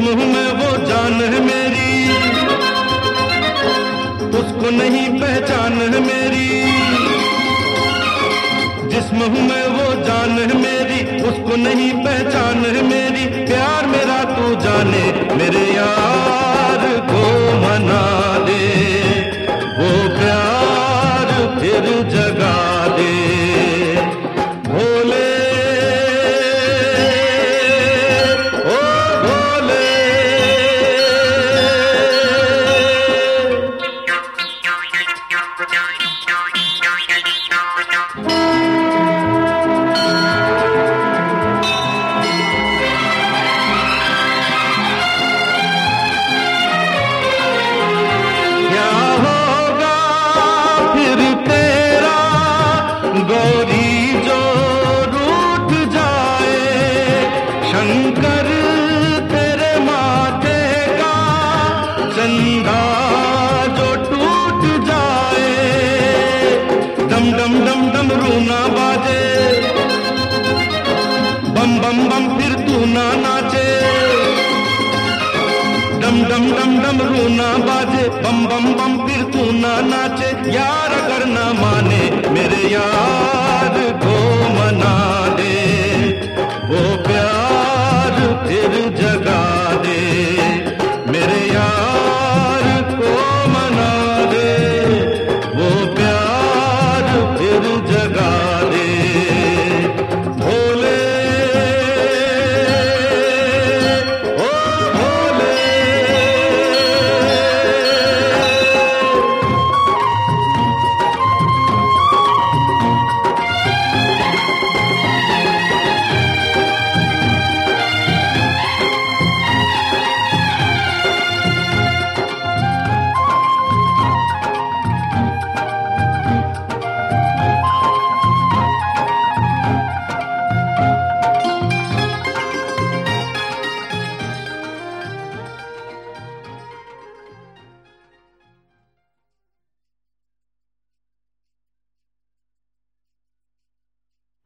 मुँह में वो जान है मेरी। उसको नहीं पहचान है मेरी। जिस मुँह में वो जान है मेरी, उसको नहीं पहचान है मेरी। प्यार मेरा तू जाने, मेरे यार को मना। बम बम बम फिर तू ना नाचे। डम डम डम डम रूना बाजे। बम बम बम, फिर तू ना नाचे। यार अगर ना माने मेरे यार।